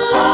Oh.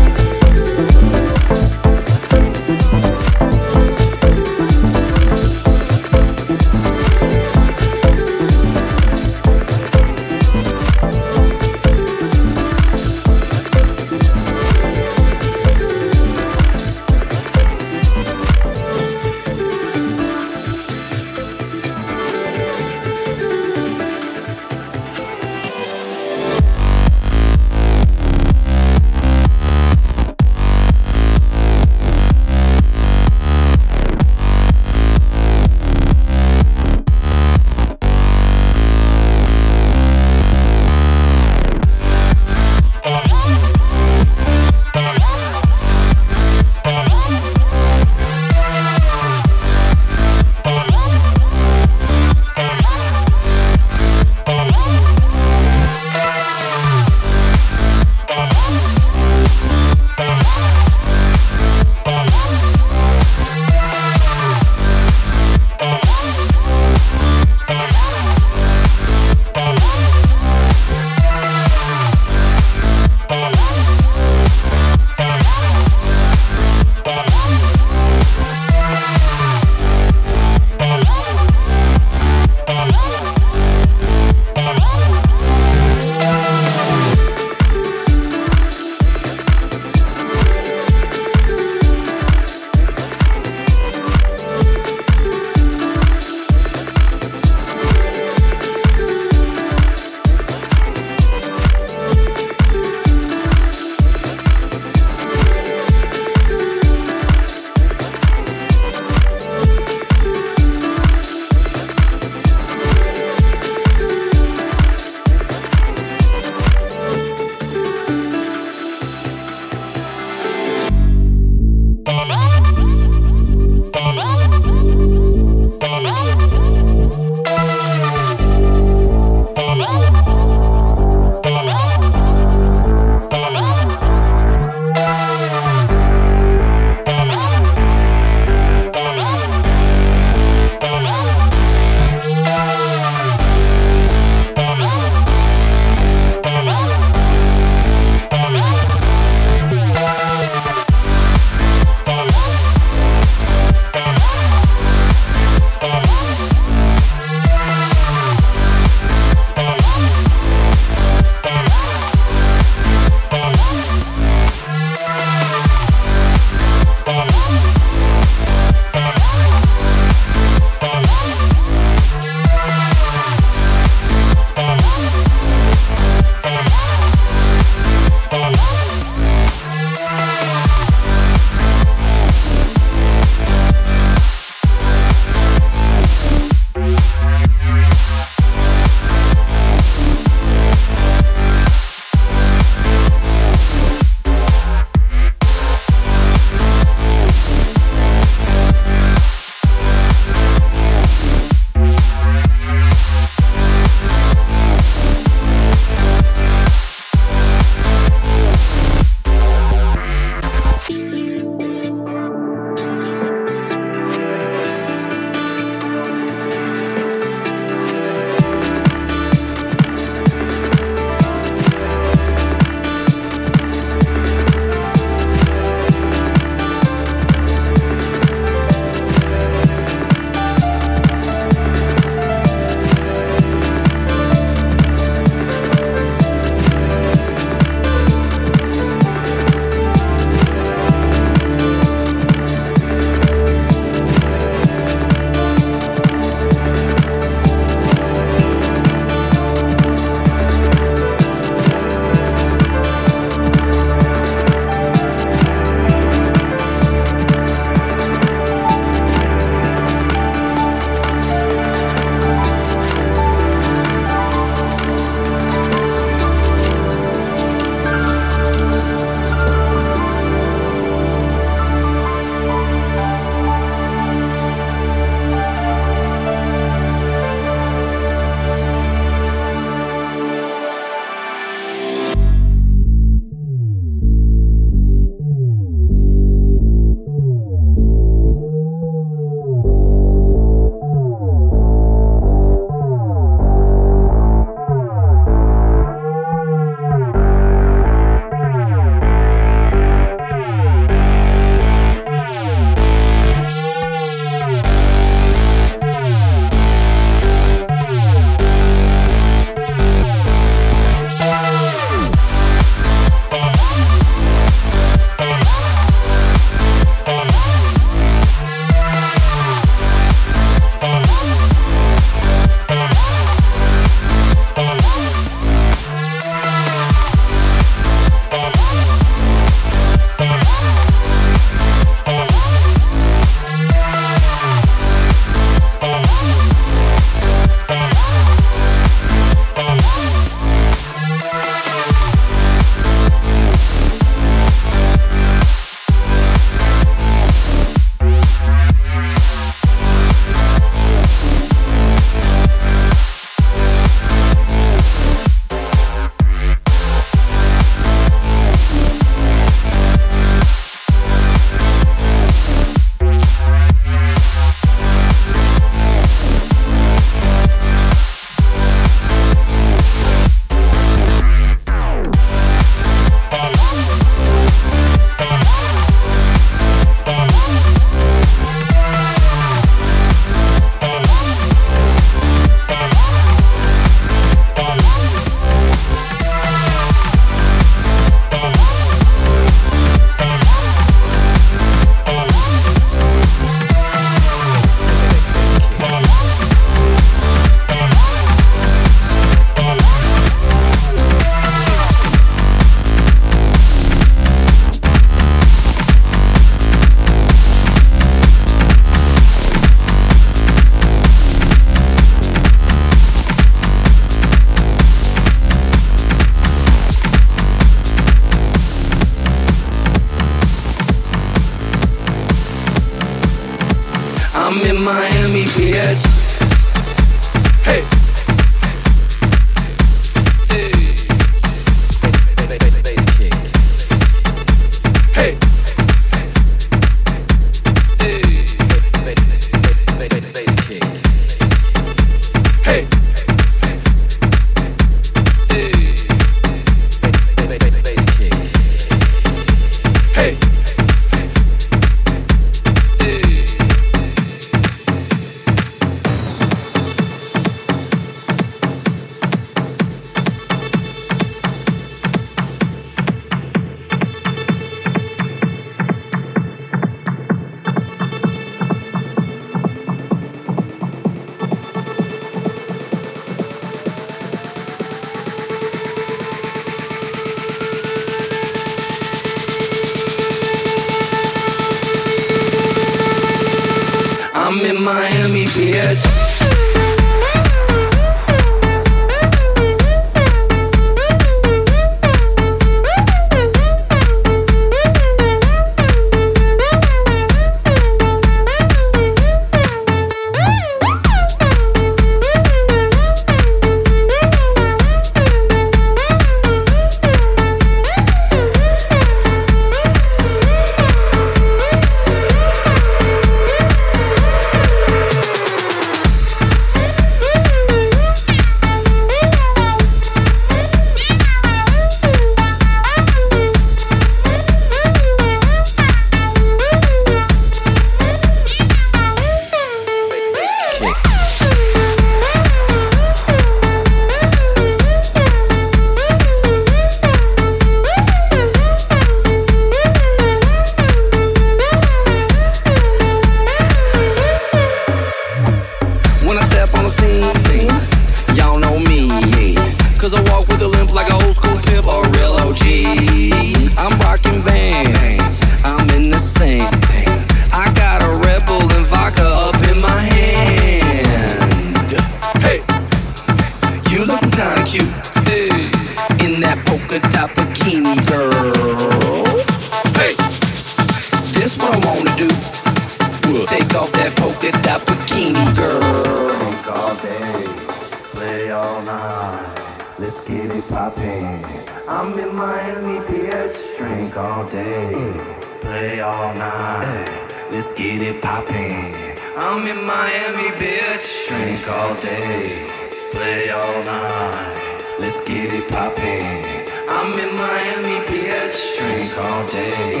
I'm in Miami, Beach, Drink all day,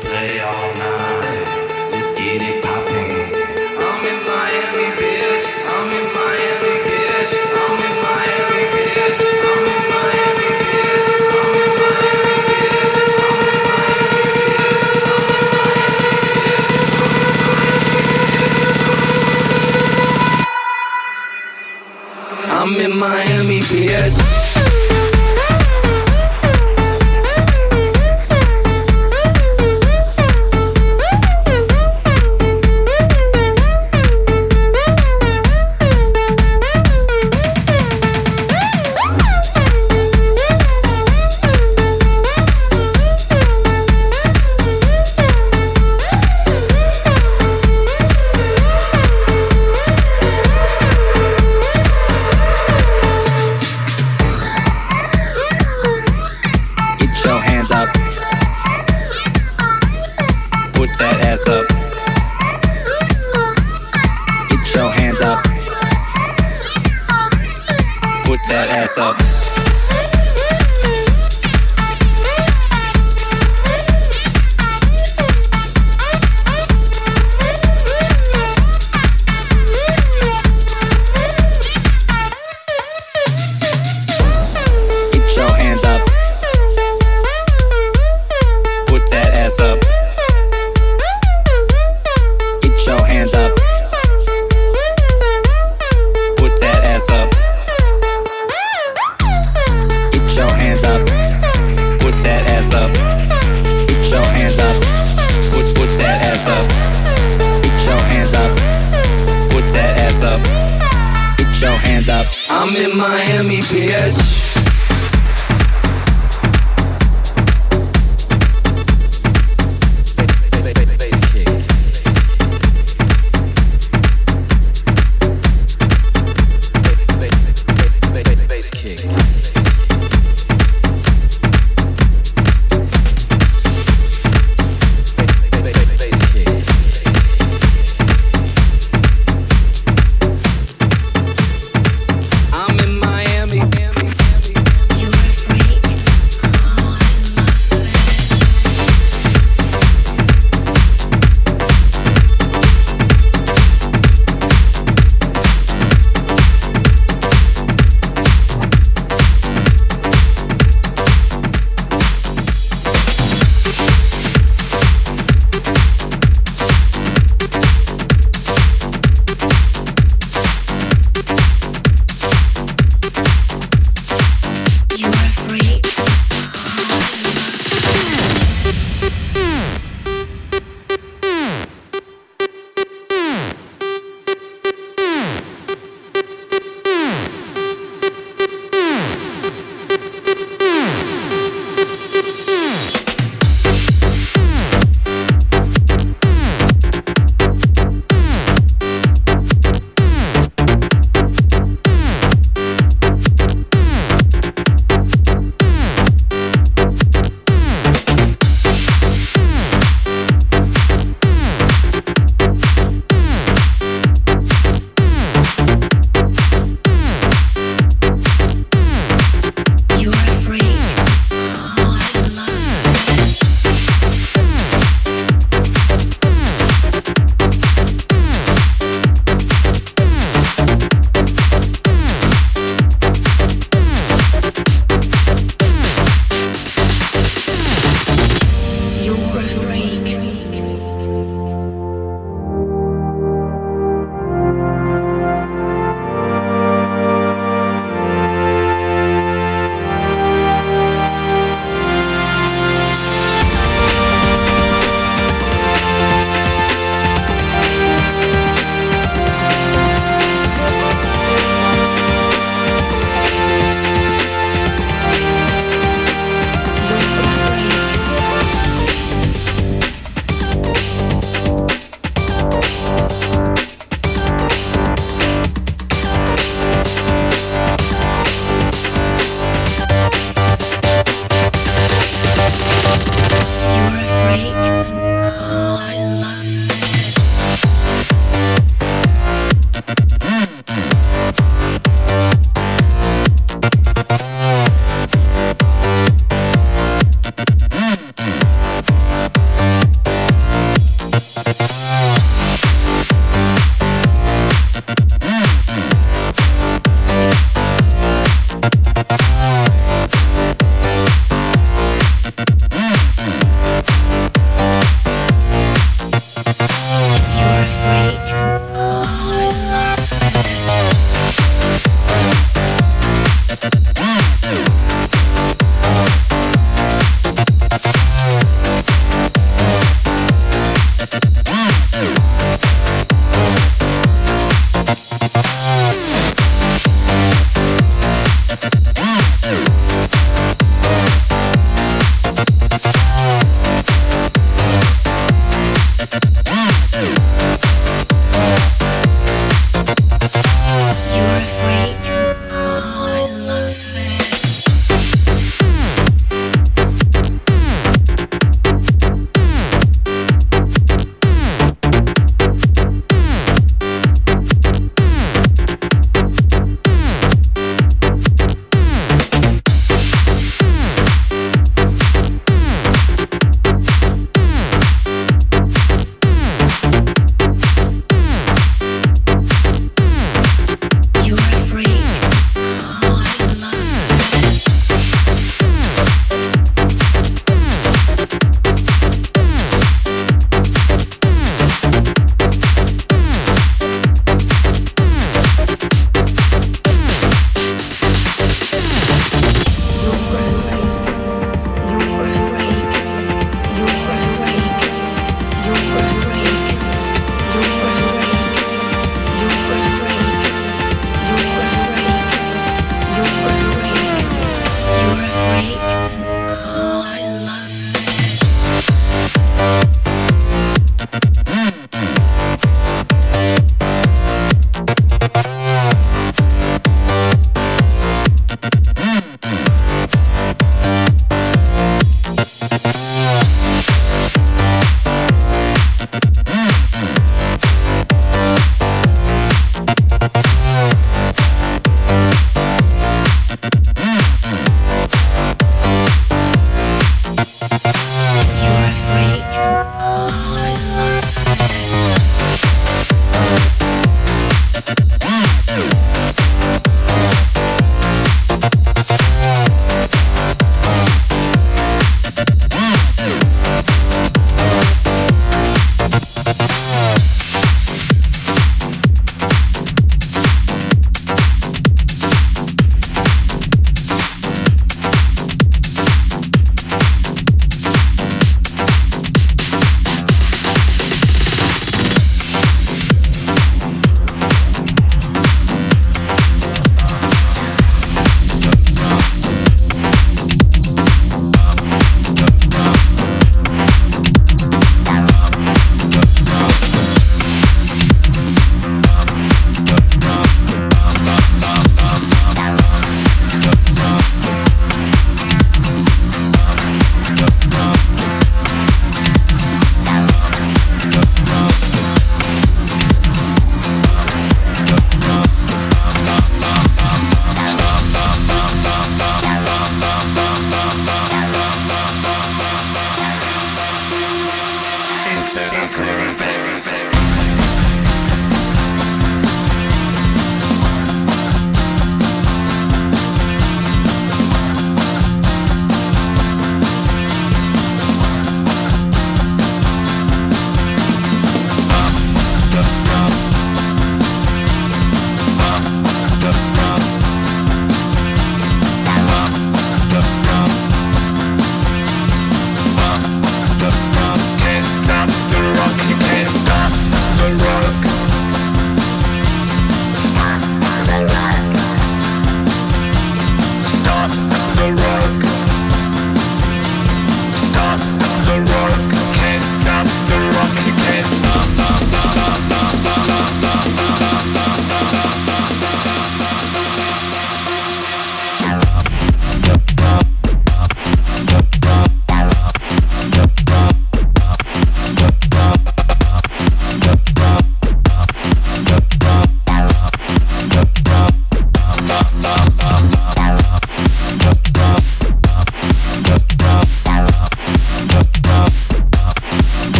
play all night. Let's get it poppin'.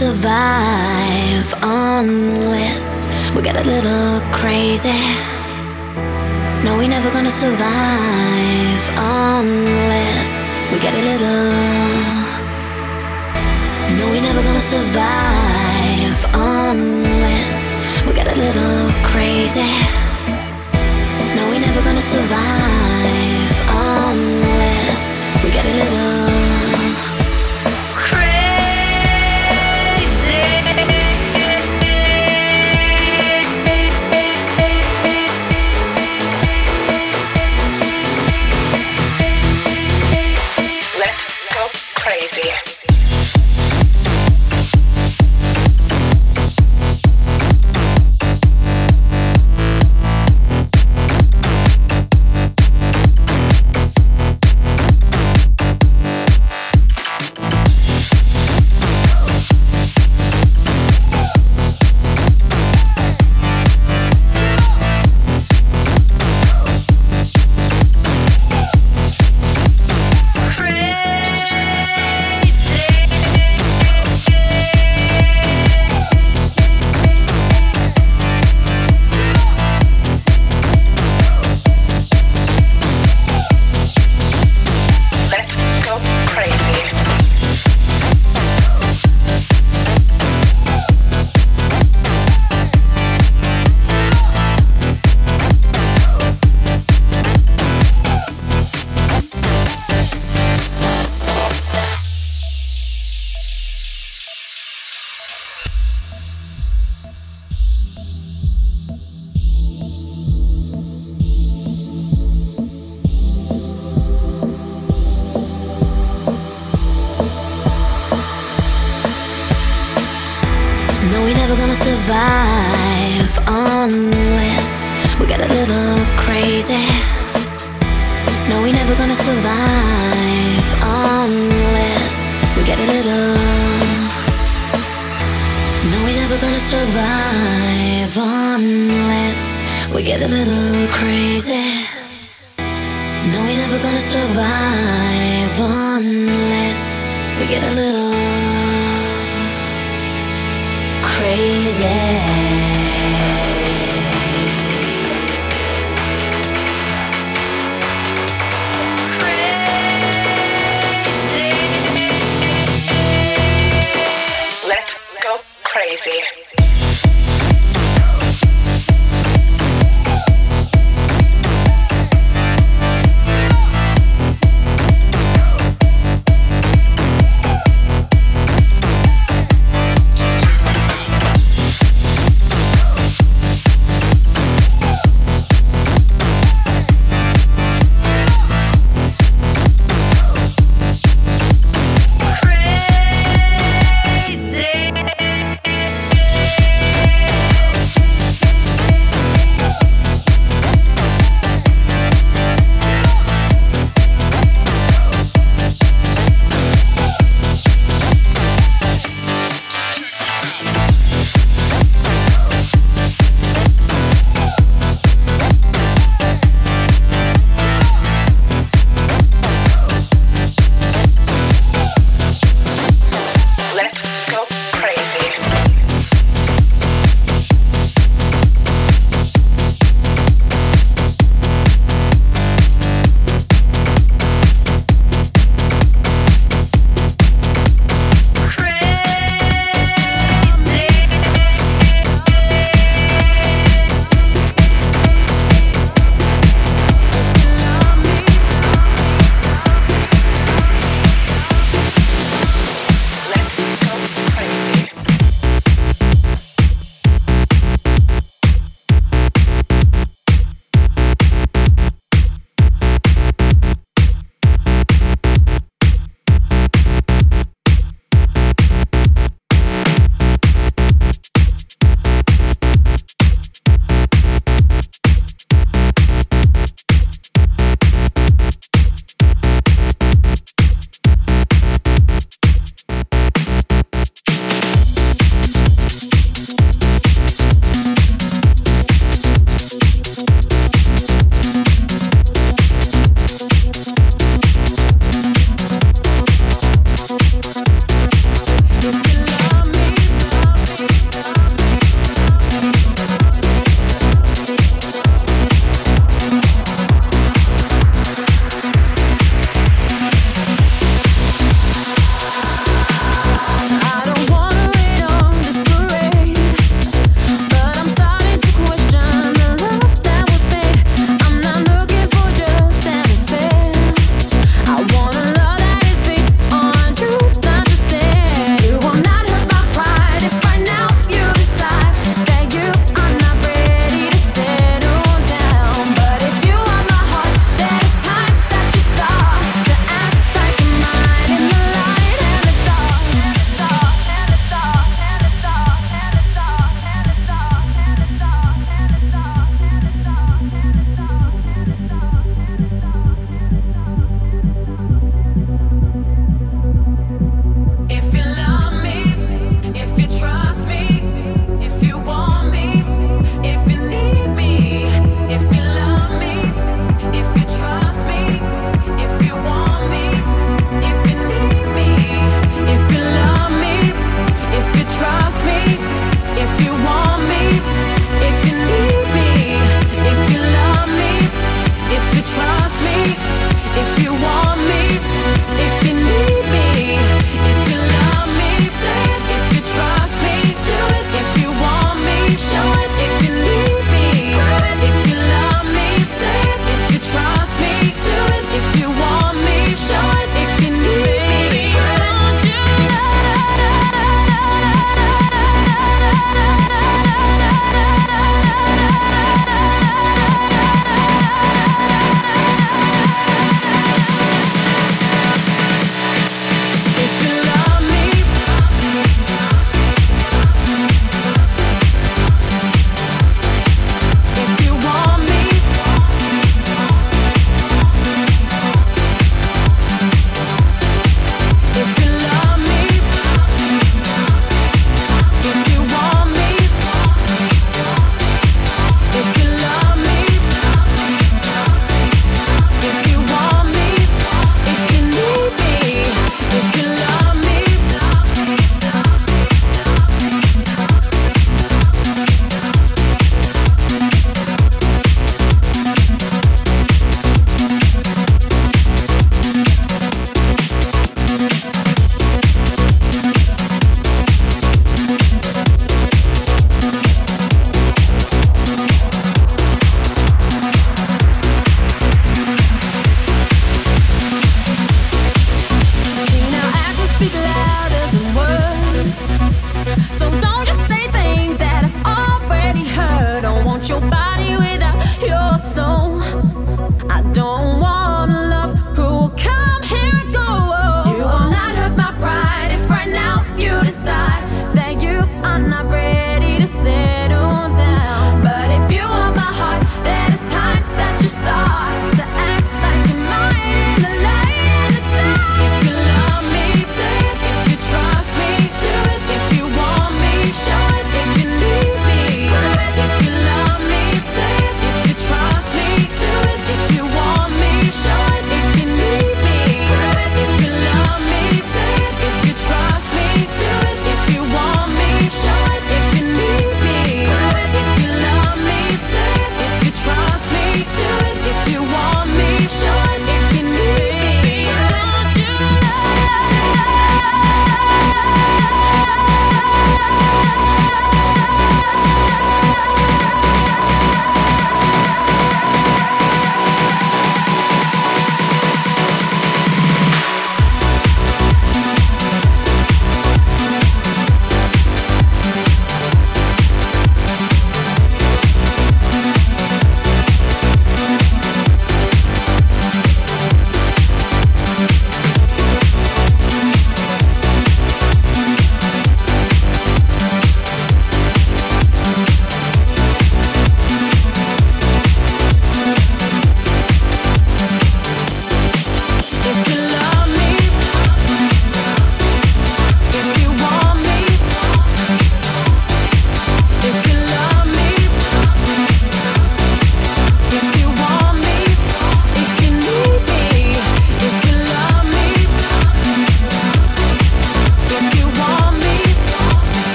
Survive unless we get a little crazy.